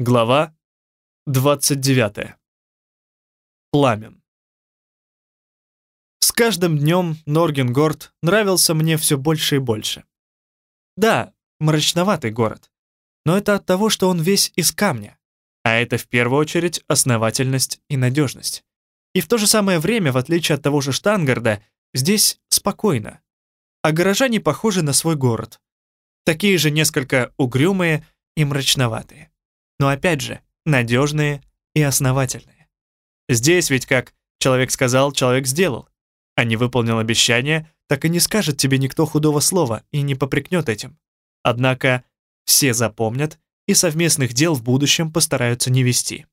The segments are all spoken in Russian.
Глава 29. Пламен. С каждым днем Норгенгорд нравился мне все больше и больше. Да, мрачноватый город, но это от того, что он весь из камня, а это в первую очередь основательность и надежность. И в то же самое время, в отличие от того же Штангарда, здесь спокойно. А горожане похожи на свой город. Такие же несколько угрюмые и мрачноватые но опять же, надежные и основательные. Здесь ведь как человек сказал, человек сделал. А не выполнил обещание, так и не скажет тебе никто худого слова и не попрекнет этим. Однако все запомнят и совместных дел в будущем постараются не вести.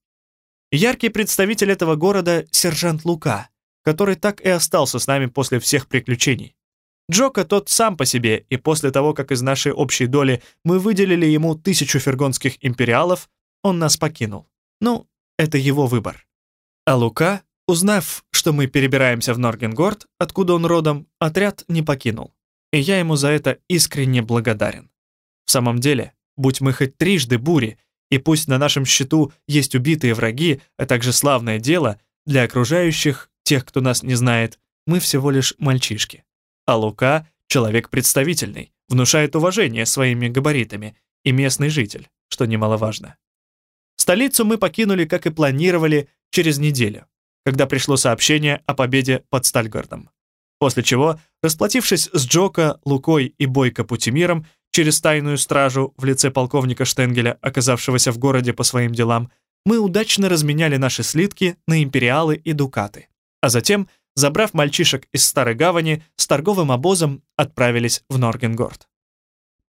Яркий представитель этого города — сержант Лука, который так и остался с нами после всех приключений. Джока тот сам по себе, и после того, как из нашей общей доли мы выделили ему тысячу фергонских империалов, он нас покинул. Ну, это его выбор. А Лука, узнав, что мы перебираемся в Норгенгорд, откуда он родом, отряд не покинул. И я ему за это искренне благодарен. В самом деле, будь мы хоть трижды бури, и пусть на нашем счету есть убитые враги, а также славное дело, для окружающих, тех, кто нас не знает, мы всего лишь мальчишки. А Лука — человек представительный, внушает уважение своими габаритами, и местный житель, что немаловажно. Столицу мы покинули, как и планировали, через неделю, когда пришло сообщение о победе под Стальгардом. После чего, расплатившись с Джока, Лукой и Бойко Путимиром через тайную стражу в лице полковника Штенгеля, оказавшегося в городе по своим делам, мы удачно разменяли наши слитки на империалы и дукаты. А затем — забрав мальчишек из Старой Гавани, с торговым обозом отправились в Норгенгорд.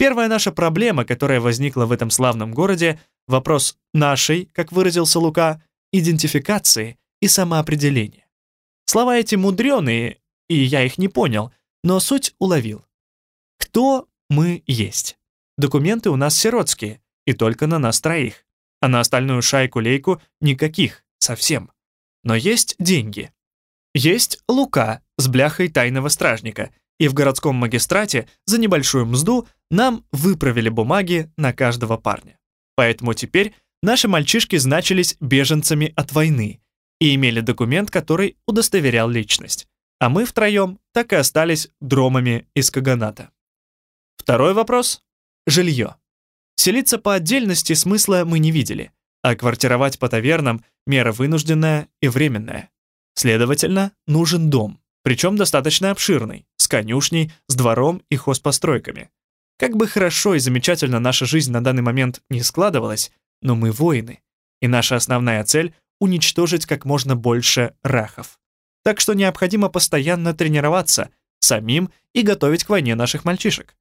Первая наша проблема, которая возникла в этом славном городе, вопрос нашей, как выразился Лука, идентификации и самоопределения. Слова эти мудреные, и я их не понял, но суть уловил. Кто мы есть? Документы у нас сиротские, и только на нас троих, а на остальную шайку-лейку никаких, совсем. Но есть деньги, есть Лука с бляхой тайного стражника, и в городском магистрате за небольшую мзду нам выправили бумаги на каждого парня. Поэтому теперь наши мальчишки значились беженцами от войны и имели документ, который удостоверял личность. А мы втроем так и остались дромами из Каганата. Второй вопрос — жилье. Селиться по отдельности смысла мы не видели, а квартировать по тавернам — мера вынужденная и временная. Следовательно, нужен дом, причем достаточно обширный, с конюшней, с двором и хозпостройками. Как бы хорошо и замечательно наша жизнь на данный момент не складывалась, но мы воины, и наша основная цель — уничтожить как можно больше рахов. Так что необходимо постоянно тренироваться самим и готовить к войне наших мальчишек.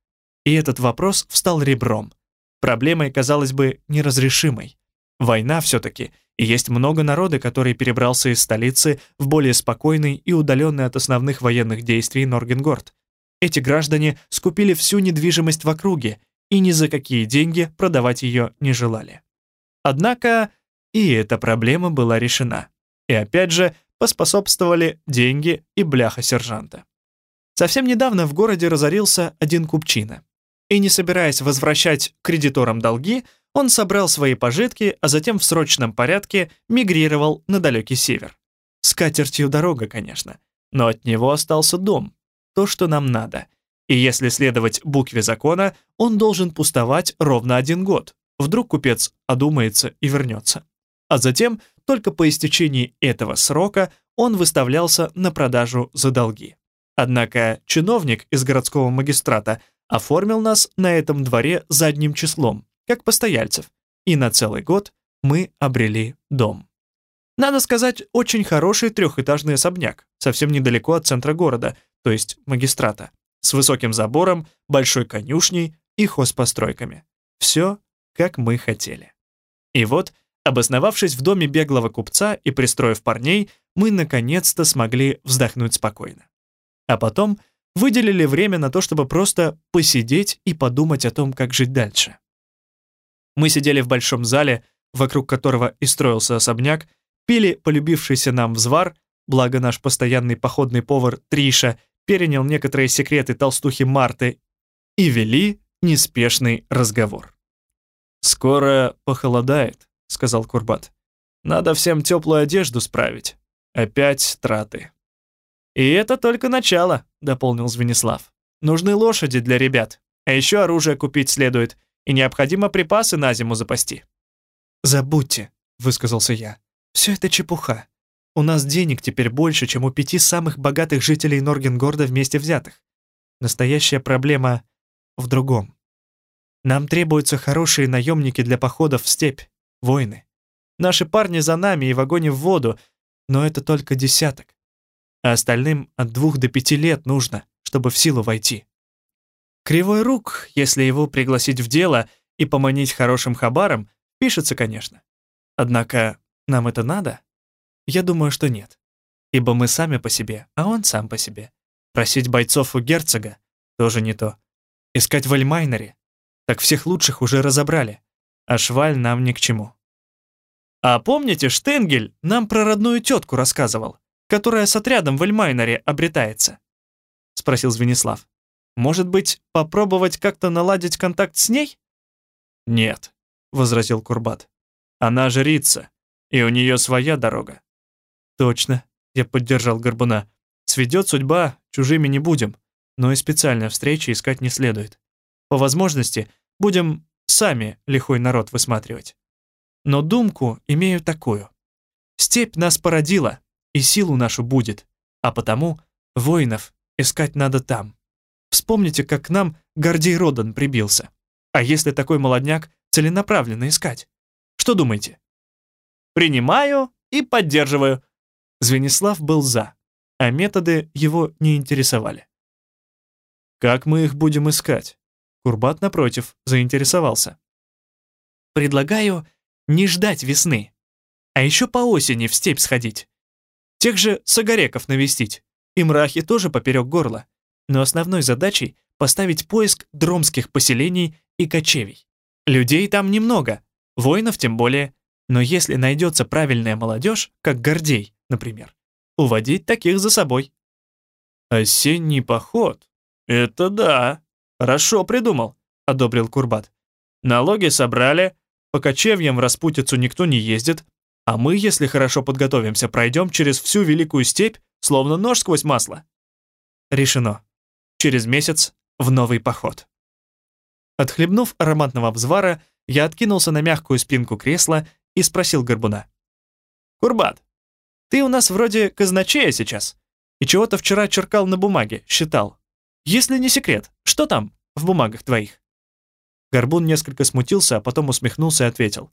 И этот вопрос встал ребром. Проблемой, казалось бы, неразрешимой. Война все-таки, и есть много народа, который перебрался из столицы в более спокойный и удаленный от основных военных действий Норгенгорд. Эти граждане скупили всю недвижимость в округе и ни за какие деньги продавать ее не желали. Однако и эта проблема была решена. И опять же поспособствовали деньги и бляха сержанта. Совсем недавно в городе разорился один купчина. И не собираясь возвращать кредиторам долги, он собрал свои пожитки, а затем в срочном порядке мигрировал на далекий север. С катертью дорога, конечно, но от него остался дом, то, что нам надо. И если следовать букве закона, он должен пустовать ровно один год. Вдруг купец одумается и вернется. А затем, только по истечении этого срока, он выставлялся на продажу за долги. Однако чиновник из городского магистрата оформил нас на этом дворе задним числом, как постояльцев, и на целый год мы обрели дом. Надо сказать, очень хороший трехэтажный особняк, совсем недалеко от центра города, то есть магистрата, с высоким забором, большой конюшней и хозпостройками. Все, как мы хотели. И вот, обосновавшись в доме беглого купца и пристроив парней, мы наконец-то смогли вздохнуть спокойно. А потом выделили время на то, чтобы просто посидеть и подумать о том, как жить дальше. Мы сидели в большом зале, вокруг которого и строился особняк, пили полюбившийся нам взвар, благо наш постоянный походный повар Триша перенял некоторые секреты толстухи Марты и вели неспешный разговор. «Скоро похолодает», — сказал Курбат. «Надо всем теплую одежду справить. Опять траты». «И это только начало», — дополнил Звенислав. «Нужны лошади для ребят, а еще оружие купить следует, и необходимо припасы на зиму запасти». «Забудьте», — высказался я. «Все это чепуха. У нас денег теперь больше, чем у пяти самых богатых жителей Норгенгорда вместе взятых. Настоящая проблема в другом. Нам требуются хорошие наемники для походов в степь, воины. Наши парни за нами и в огонь в воду, но это только десяток. А остальным от двух до пяти лет нужно, чтобы в силу войти. Кривой рук, если его пригласить в дело и поманить хорошим хабаром, пишется, конечно. Однако нам это надо? Я думаю, что нет. Ибо мы сами по себе, а он сам по себе. Просить бойцов у герцога — тоже не то. Искать в Альмайнере — так всех лучших уже разобрали, а шваль нам ни к чему. А помните, Штенгель нам про родную тетку рассказывал, которая с отрядом в Альмайнере обретается? Спросил Звенислав. Может быть, попробовать как-то наладить контакт с ней? Нет, возразил Курбат. Она жрица, и у нее своя дорога. Точно, я поддержал Горбуна. Сведет судьба, чужими не будем, но и специальной встречи искать не следует. По возможности, будем сами лихой народ высматривать. Но думку имею такую. Степь нас породила, и силу нашу будет, а потому воинов искать надо там. Вспомните, как к нам Гордей Родан прибился. А если такой молодняк целенаправленно искать? Что думаете? Принимаю и поддерживаю. Звенислав был за а методы его не интересовали. «Как мы их будем искать?» Курбат, напротив, заинтересовался. «Предлагаю не ждать весны, а еще по осени в степь сходить. Тех же сагареков навестить, и мрахи тоже поперек горла, но основной задачей поставить поиск дромских поселений и кочевий. Людей там немного, воинов тем более, но если найдется правильная молодежь, как Гордей, например, уводить таких за собой. «Осенний поход? Это да. Хорошо придумал», — одобрил Курбат. «Налоги собрали, по кочевьям в распутицу никто не ездит, а мы, если хорошо подготовимся, пройдем через всю Великую Степь, словно нож сквозь масло». Решено. Через месяц в новый поход. Отхлебнув ароматного взвара, я откинулся на мягкую спинку кресла и спросил Горбуна. «Курбат, ты у нас вроде казначея сейчас. И чего-то вчера черкал на бумаге, считал. Если не секрет, что там в бумагах твоих?» Горбун несколько смутился, а потом усмехнулся и ответил.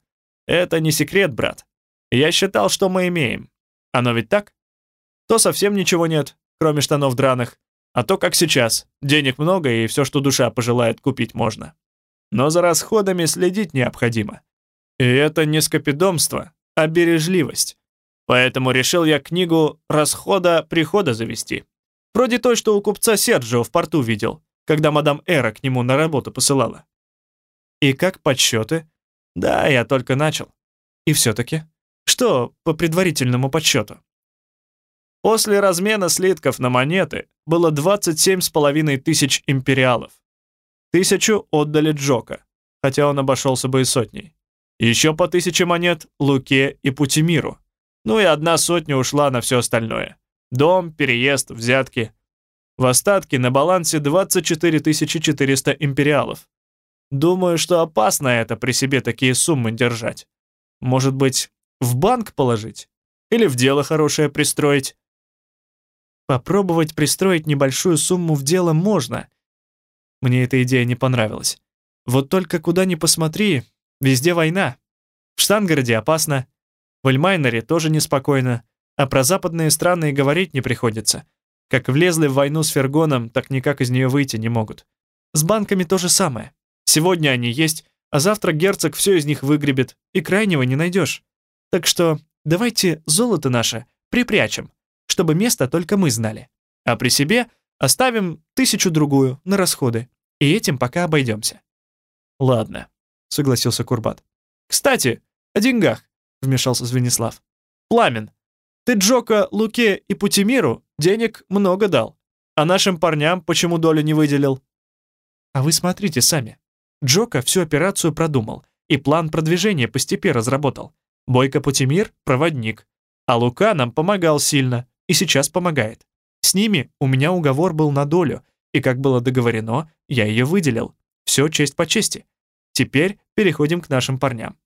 «Это не секрет, брат. Я считал, что мы имеем. Оно ведь так? То совсем ничего нет, кроме штанов драных, а то, как сейчас, денег много и все, что душа пожелает, купить можно. Но за расходами следить необходимо. И это не скопидомство, а бережливость. Поэтому решил я книгу расхода-прихода завести. Вроде той, что у купца Серджио в порту видел, когда мадам Эра к нему на работу посылала. И как подсчеты? Да, я только начал. И все-таки. Что по предварительному подсчету? После размена слитков на монеты было 27,5 тысяч империалов. Тысячу отдали Джока, хотя он обошелся бы и сотней. Еще по тысяче монет Луке и Путимиру. Ну и одна сотня ушла на все остальное. Дом, переезд, взятки. В остатке на балансе 24 400 империалов. Думаю, что опасно это при себе такие суммы держать. Может быть, в банк положить? Или в дело хорошее пристроить? Попробовать пристроить небольшую сумму в дело можно. Мне эта идея не понравилась. Вот только куда ни посмотри, везде война. В Штангороде опасно, в тоже неспокойно, а про западные страны и говорить не приходится. Как влезли в войну с Фергоном, так никак из нее выйти не могут. С банками то же самое. Сегодня они есть, а завтра герцог все из них выгребет, и крайнего не найдешь. Так что давайте золото наше припрячем, чтобы место только мы знали. А при себе оставим тысячу-другую на расходы, и этим пока обойдемся. Ладно, согласился Курбат. Кстати, о деньгах. — вмешался Звенислав. «Пламен, ты Джока, Луке и Путимиру денег много дал, а нашим парням почему долю не выделил?» «А вы смотрите сами. Джока всю операцию продумал, и план продвижения по степи разработал. Бойко Путимир — проводник. А Лука нам помогал сильно и сейчас помогает. С ними у меня уговор был на долю, и как было договорено, я ее выделил. Все честь по чести. Теперь переходим к нашим парням.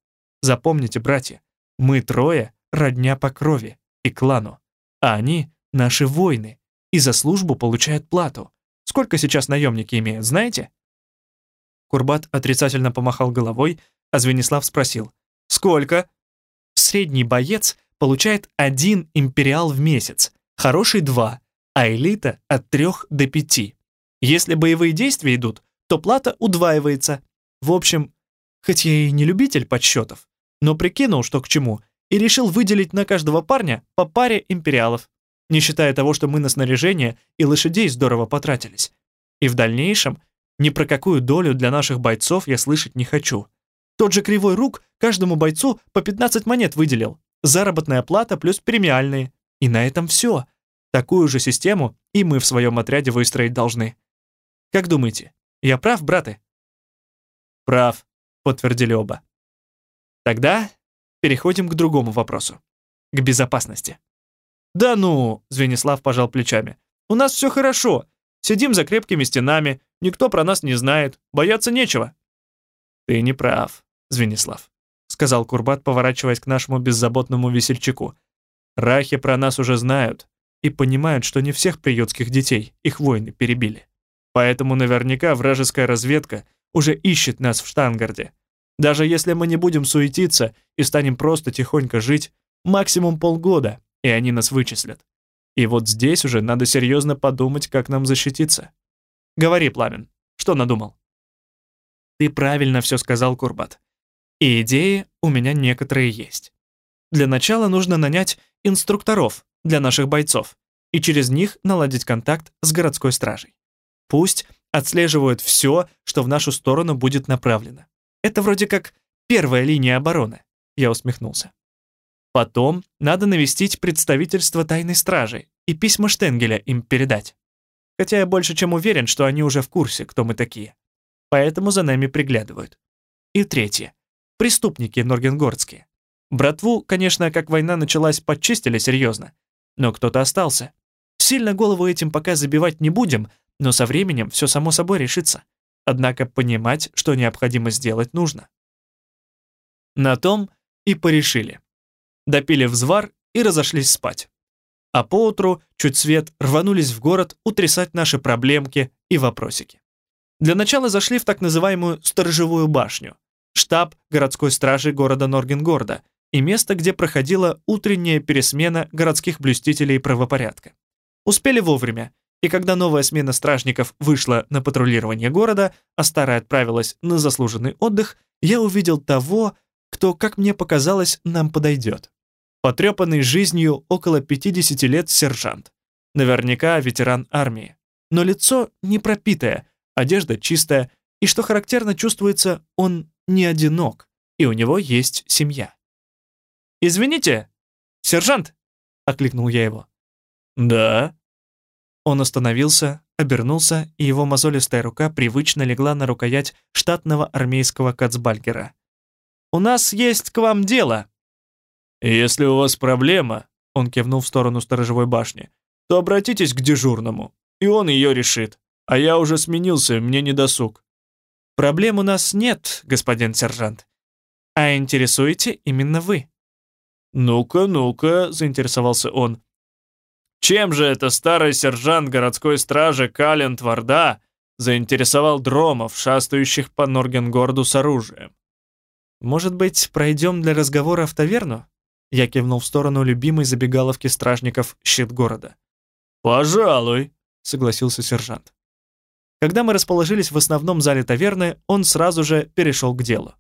Запомните, братья, мы трое — родня по крови и клану, а они — наши воины, и за службу получают плату. Сколько сейчас наемники имеют, знаете?» Курбат отрицательно помахал головой, а Звенислав спросил. «Сколько?» Средний боец получает один империал в месяц, хороший — два, а элита — от трех до пяти. Если боевые действия идут, то плата удваивается. В общем, хоть я и не любитель подсчетов, но прикинул, что к чему, и решил выделить на каждого парня по паре империалов, не считая того, что мы на снаряжение и лошадей здорово потратились. И в дальнейшем ни про какую долю для наших бойцов я слышать не хочу. Тот же Кривой Рук каждому бойцу по 15 монет выделил. Заработная плата плюс премиальные. И на этом все. Такую же систему и мы в своем отряде выстроить должны. Как думаете, я прав, браты? Прав, подтвердили оба. Тогда переходим к другому вопросу. К безопасности. «Да ну!» — Звенислав пожал плечами. «У нас все хорошо. Сидим за крепкими стенами, никто про нас не знает, бояться нечего». «Ты не прав, Звенислав», — сказал Курбат, поворачиваясь к нашему беззаботному весельчаку. «Рахи про нас уже знают и понимают, что не всех приютских детей их воины перебили. Поэтому наверняка вражеская разведка уже ищет нас в Штангарде. Даже если мы не будем суетиться и станем просто тихонько жить, максимум полгода, и они нас вычислят. И вот здесь уже надо серьезно подумать, как нам защититься. Говори, Пламен, что надумал? Ты правильно все сказал, Курбат. И идеи у меня некоторые есть. Для начала нужно нанять инструкторов для наших бойцов и через них наладить контакт с городской стражей. Пусть отслеживают все, что в нашу сторону будет направлено. Это вроде как первая линия обороны, я усмехнулся. Потом надо навестить представительство тайной стражи и письма Штенгеля им передать. Хотя я больше чем уверен, что они уже в курсе, кто мы такие. Поэтому за нами приглядывают. И третье. Преступники норгенгордские. Братву, конечно, как война началась, подчистили серьезно. Но кто-то остался. Сильно голову этим пока забивать не будем, но со временем все само собой решится. Однако понимать, что необходимо сделать, нужно. На том и порешили допили взвар и разошлись спать. А поутру, чуть свет, рванулись в город утрясать наши проблемки и вопросики. Для начала зашли в так называемую «сторожевую башню», штаб городской стражи города Норгенгорда и место, где проходила утренняя пересмена городских блюстителей правопорядка. Успели вовремя, и когда новая смена стражников вышла на патрулирование города, а старая отправилась на заслуженный отдых, я увидел того, кто, как мне показалось, нам подойдет. Потрепанный жизнью около 50 лет сержант. Наверняка ветеран армии. Но лицо не пропитое, одежда чистая, и, что характерно, чувствуется, он не одинок, и у него есть семья. «Извините, сержант!» — окликнул я его. «Да?» Он остановился, обернулся, и его мозолистая рука привычно легла на рукоять штатного армейского кацбальгера. У нас есть к вам дело». «Если у вас проблема», — он кивнул в сторону сторожевой башни, «то обратитесь к дежурному, и он ее решит. А я уже сменился, мне не досуг». «Проблем у нас нет, господин сержант. А интересуете именно вы». «Ну-ка, ну-ка», — заинтересовался он. «Чем же это старый сержант городской стражи Кален Тварда заинтересовал дромов, шастающих по Норгенгорду с оружием?» «Может быть, пройдем для разговора в таверну?» Я кивнул в сторону любимой забегаловки стражников «Щит города». «Пожалуй», — согласился сержант. Когда мы расположились в основном зале таверны, он сразу же перешел к делу.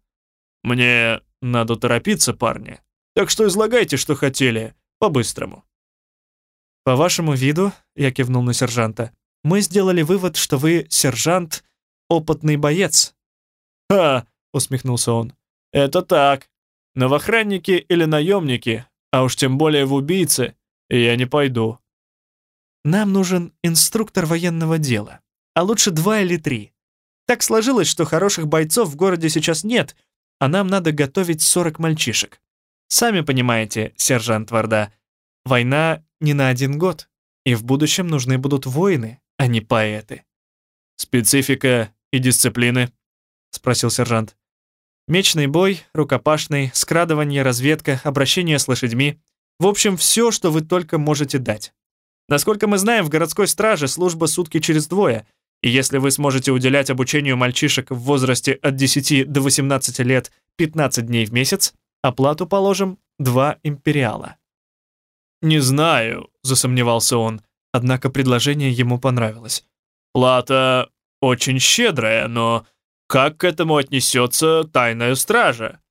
«Мне надо торопиться, парни, так что излагайте, что хотели, по-быстрому». «По вашему виду», — я кивнул на сержанта, «мы сделали вывод, что вы, сержант, опытный боец». «Ха!» — усмехнулся он. Это так. Но в охранники или наемники, а уж тем более в убийцы, я не пойду. Нам нужен инструктор военного дела, а лучше два или три. Так сложилось, что хороших бойцов в городе сейчас нет, а нам надо готовить 40 мальчишек. Сами понимаете, сержант Варда, война не на один год, и в будущем нужны будут воины, а не поэты. «Специфика и дисциплины?» — спросил сержант. «Мечный бой, рукопашный, скрадывание, разведка, обращение с лошадьми. В общем, все, что вы только можете дать. Насколько мы знаем, в городской страже служба сутки через двое, и если вы сможете уделять обучению мальчишек в возрасте от 10 до 18 лет 15 дней в месяц, оплату положим 2 империала». «Не знаю», — засомневался он, однако предложение ему понравилось. «Плата очень щедрая, но как к этому отнесется тайная стража?»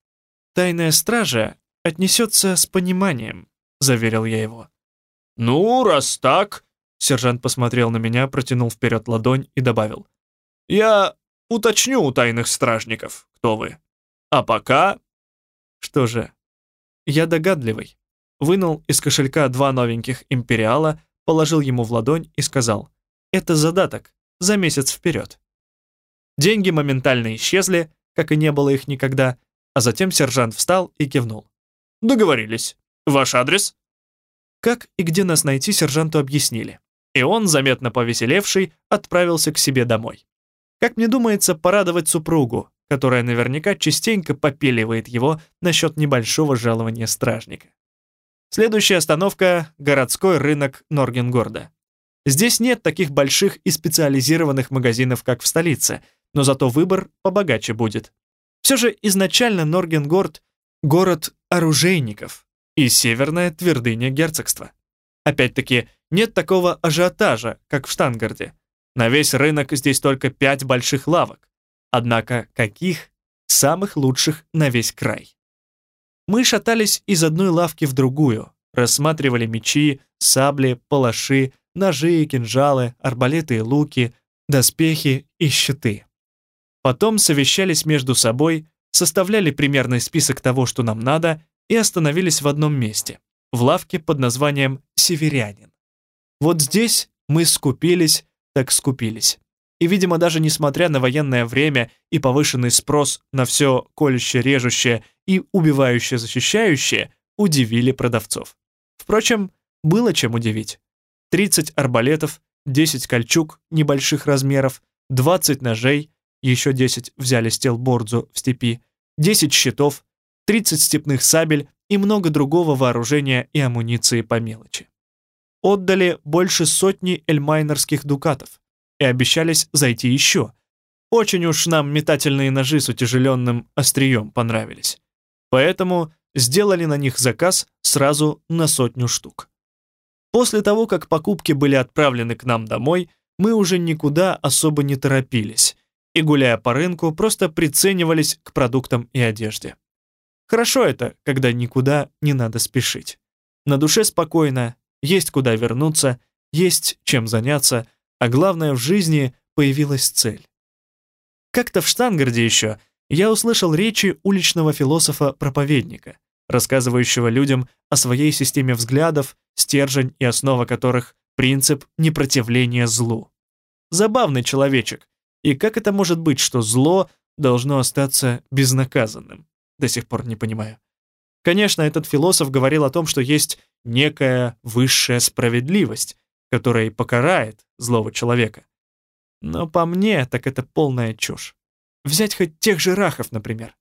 «Тайная стража отнесется с пониманием», — заверил я его. «Ну, раз так...» Сержант посмотрел на меня, протянул вперед ладонь и добавил. «Я уточню у тайных стражников, кто вы. А пока...» Что же, я догадливый. Вынул из кошелька два новеньких империала, положил ему в ладонь и сказал. «Это задаток, за месяц вперед». Деньги моментально исчезли, как и не было их никогда, а затем сержант встал и кивнул. «Договорились. Ваш адрес?» Как и где нас найти, сержанту объяснили. И он, заметно повеселевший, отправился к себе домой. Как мне думается, порадовать супругу, которая наверняка частенько попеливает его насчет небольшого жалования стражника. Следующая остановка — городской рынок Норгенгорда. Здесь нет таких больших и специализированных магазинов, как в столице, но зато выбор побогаче будет. Все же изначально Норгенгорд — город оружейников, и северная твердыня герцогства. Опять-таки, нет такого ажиотажа, как в Штангарде. На весь рынок здесь только пять больших лавок. Однако каких? Самых лучших на весь край. Мы шатались из одной лавки в другую, рассматривали мечи, сабли, палаши, ножи и кинжалы, арбалеты и луки, доспехи и щиты. Потом совещались между собой, составляли примерный список того, что нам надо, и остановились в одном месте, в лавке под названием «Северянин». Вот здесь мы скупились, так скупились. И, видимо, даже несмотря на военное время и повышенный спрос на все колюще-режущее и убивающее-защищающее, удивили продавцов. Впрочем, было чем удивить. 30 арбалетов, 10 кольчуг небольших размеров, 20 ножей, еще 10 взяли с тел Бордзу в степи, 10 щитов, 30 степных сабель и много другого вооружения и амуниции по мелочи. Отдали больше сотни эльмайнерских дукатов и обещались зайти еще. Очень уж нам метательные ножи с утяжеленным острием понравились. Поэтому сделали на них заказ сразу на сотню штук. После того, как покупки были отправлены к нам домой, мы уже никуда особо не торопились и, гуляя по рынку, просто приценивались к продуктам и одежде. Хорошо это, когда никуда не надо спешить. На душе спокойно, есть куда вернуться, есть чем заняться, а главное, в жизни появилась цель. Как-то в Штангарде еще я услышал речи уличного философа-проповедника, рассказывающего людям о своей системе взглядов, стержень и основа которых — принцип непротивления злу. Забавный человечек, и как это может быть, что зло должно остаться безнаказанным? До сих пор не понимаю. Конечно, этот философ говорил о том, что есть некая высшая справедливость, которая и покарает злого человека. Но по мне, так это полная чушь. Взять хоть тех же рахов, например.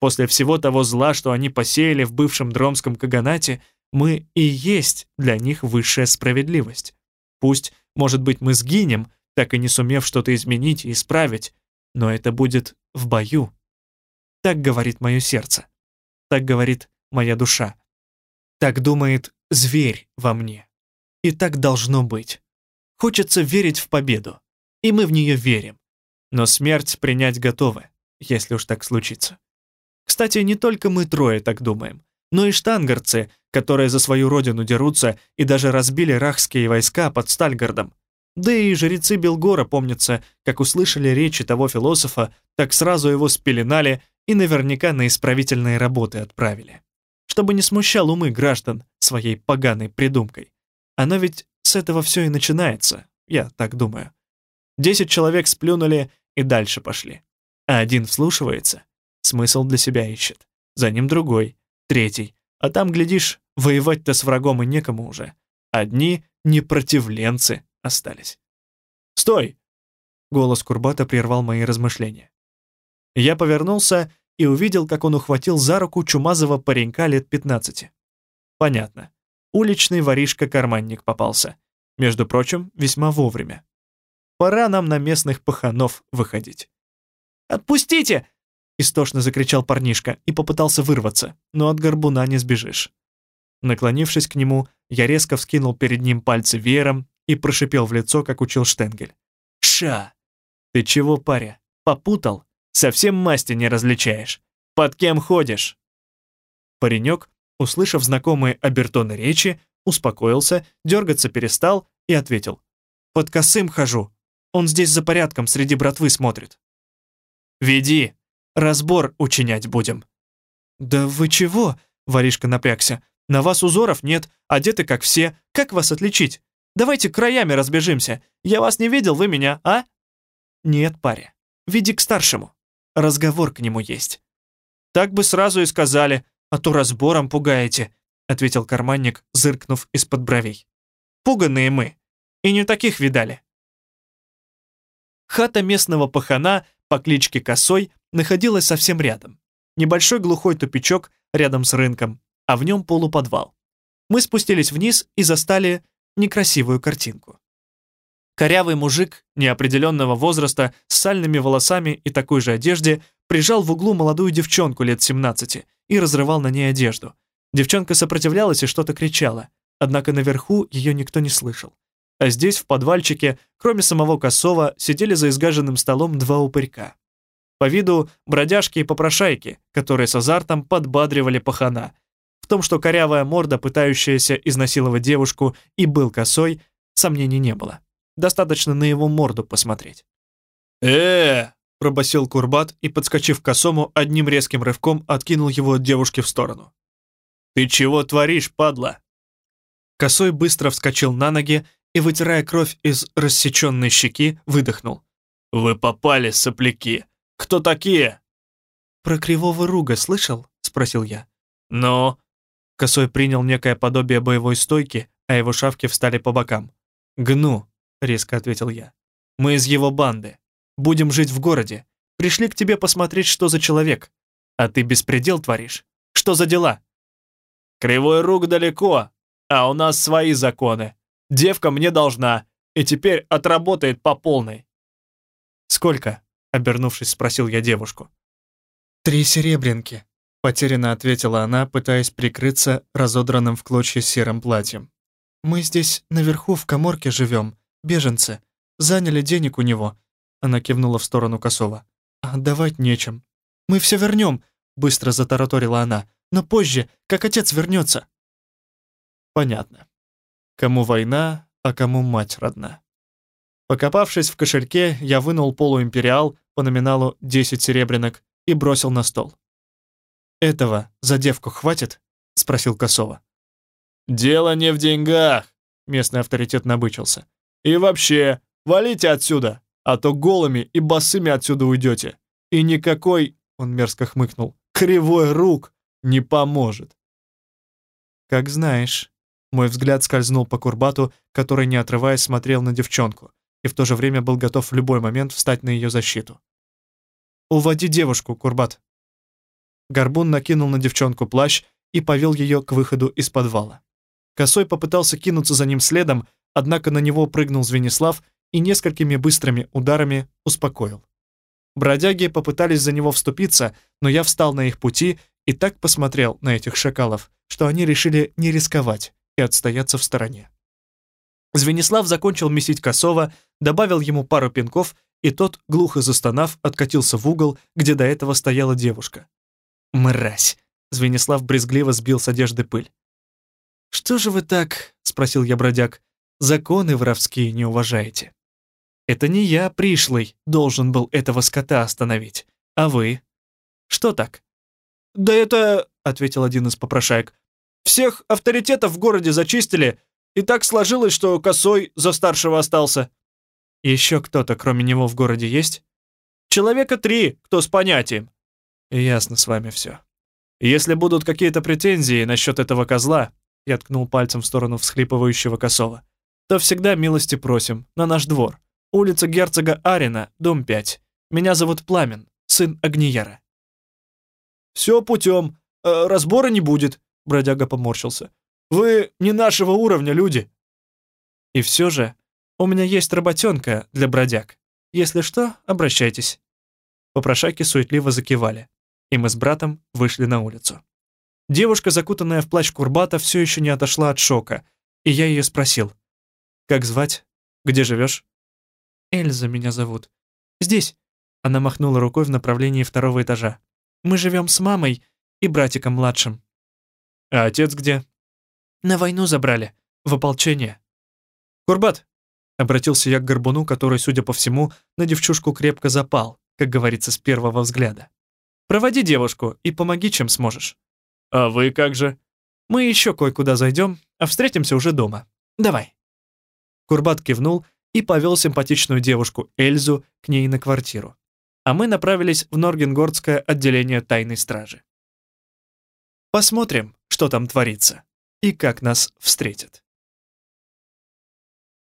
После всего того зла, что они посеяли в бывшем Дромском Каганате, мы и есть для них высшая справедливость. Пусть, может быть, мы сгинем, так и не сумев что-то изменить и исправить, но это будет в бою. Так говорит мое сердце. Так говорит моя душа. Так думает зверь во мне. И так должно быть. Хочется верить в победу. И мы в нее верим. Но смерть принять готовы, если уж так случится. Кстати, не только мы трое так думаем, но и штангарцы, которые за свою родину дерутся и даже разбили рахские войска под Стальгардом. Да и жрецы Белгора, помнится, как услышали речи того философа, так сразу его спеленали и наверняка на исправительные работы отправили. Чтобы не смущал умы граждан своей поганой придумкой. Оно ведь с этого все и начинается, я так думаю. Десять человек сплюнули и дальше пошли. А один вслушивается смысл для себя ищет. За ним другой, третий. А там, глядишь, воевать-то с врагом и некому уже. Одни непротивленцы остались. «Стой!» — голос Курбата прервал мои размышления. Я повернулся и увидел, как он ухватил за руку чумазого паренька лет 15. Понятно. Уличный воришка-карманник попался. Между прочим, весьма вовремя. Пора нам на местных паханов выходить. «Отпустите!» — истошно закричал парнишка и попытался вырваться, но от горбуна не сбежишь. Наклонившись к нему, я резко вскинул перед ним пальцы веером и прошипел в лицо, как учил Штенгель. «Ша! Ты чего, паря, попутал? Совсем масти не различаешь. Под кем ходишь?» Паренек, услышав знакомые обертоны речи, успокоился, дергаться перестал и ответил. «Под косым хожу. Он здесь за порядком среди братвы смотрит». «Веди, разбор учинять будем». «Да вы чего?» — воришка напрягся. «На вас узоров нет, одеты как все. Как вас отличить? Давайте краями разбежимся. Я вас не видел, вы меня, а?» «Нет, паря. Веди к старшему. Разговор к нему есть». «Так бы сразу и сказали, а то разбором пугаете», ответил карманник, зыркнув из-под бровей. «Пуганные мы. И не таких видали». Хата местного пахана по кличке Косой находилась совсем рядом. Небольшой глухой тупичок рядом с рынком, а в нем полуподвал. Мы спустились вниз и застали некрасивую картинку. Корявый мужик неопределенного возраста с сальными волосами и такой же одежде прижал в углу молодую девчонку лет 17 и разрывал на ней одежду. Девчонка сопротивлялась и что-то кричала, однако наверху ее никто не слышал. А здесь, в подвальчике, кроме самого Косова, сидели за изгаженным столом два упырька. По виду бродяжки и попрошайки, которые с азартом подбадривали пахана. В том, что корявая морда, пытающаяся изнасиловать девушку, и был косой, сомнений не было. Достаточно на его морду посмотреть. э пробасил Курбат и, подскочив к косому, одним резким рывком откинул его от девушки в сторону. «Ты чего творишь, падла?» Косой быстро вскочил на ноги и, вытирая кровь из рассеченной щеки, выдохнул. «Вы попали, сопляки! Кто такие?» «Про кривого руга слышал?» — спросил я. «Но...» Косой принял некое подобие боевой стойки, а его шавки встали по бокам. «Гну», — резко ответил я. «Мы из его банды. Будем жить в городе. Пришли к тебе посмотреть, что за человек. А ты беспредел творишь. Что за дела?» «Кривой рук далеко, а у нас свои законы. Девка мне должна, и теперь отработает по полной». «Сколько?» — обернувшись, спросил я девушку. «Три серебрянки», — потерянно ответила она, пытаясь прикрыться разодранным в клочья серым платьем. «Мы здесь наверху в коморке живем, беженцы. Заняли денег у него». Она кивнула в сторону Косова. «А давать нечем». «Мы все вернем», — быстро затараторила она. «Но позже, как отец вернется». «Понятно. Кому война, а кому мать родна. Покопавшись в кошельке, я вынул полуимпериал по номиналу 10 серебрянок и бросил на стол. «Этого за девку хватит?» — спросил Косова. «Дело не в деньгах», — местный авторитет набычился. «И вообще, валите отсюда, а то голыми и босыми отсюда уйдете. И никакой, — он мерзко хмыкнул, — кривой рук не поможет». «Как знаешь», мой взгляд скользнул по Курбату, который, не отрываясь, смотрел на девчонку и в то же время был готов в любой момент встать на ее защиту. «Уводи девушку, Курбат!» Горбун накинул на девчонку плащ и повел ее к выходу из подвала. Косой попытался кинуться за ним следом, однако на него прыгнул Звенислав и несколькими быстрыми ударами успокоил. Бродяги попытались за него вступиться, но я встал на их пути и так посмотрел на этих шакалов, что они решили не рисковать и отстояться в стороне. Звенислав закончил месить Косова, добавил ему пару пинков, и тот, глухо застонав, откатился в угол, где до этого стояла девушка. «Мразь!» — Звенислав брезгливо сбил с одежды пыль. «Что же вы так?» — спросил я бродяг. «Законы воровские не уважаете». «Это не я, пришлый, должен был этого скота остановить, а вы?» «Что так?» «Да это...» — ответил один из попрошаек. Всех авторитетов в городе зачистили, и так сложилось, что Косой за старшего остался. Еще кто-то, кроме него, в городе есть? Человека три, кто с понятием. Ясно с вами все. Если будут какие-то претензии насчет этого козла, я ткнул пальцем в сторону всхлипывающего косова, то всегда милости просим, на наш двор. Улица герцога Арина, дом 5. Меня зовут Пламен, сын Огнияра. «Все путем. Э, разбора не будет», — бродяга поморщился. «Вы не нашего уровня, люди». «И все же, у меня есть работенка для бродяг. Если что, обращайтесь». Попрошайки суетливо закивали, и мы с братом вышли на улицу. Девушка, закутанная в плащ Курбата, все еще не отошла от шока, и я ее спросил. «Как звать? Где живешь?» «Эльза меня зовут. Здесь». Она махнула рукой в направлении второго этажа. «Мы живем с мамой и братиком младшим». «А отец где?» «На войну забрали. В ополчение». «Курбат!» — обратился я к горбуну, который, судя по всему, на девчушку крепко запал как говорится, с первого взгляда. Проводи девушку и помоги, чем сможешь. А вы как же? Мы еще кое-куда зайдем, а встретимся уже дома. Давай. Курбат кивнул и повел симпатичную девушку Эльзу к ней на квартиру. А мы направились в Норгенгордское отделение тайной стражи. Посмотрим, что там творится и как нас встретят.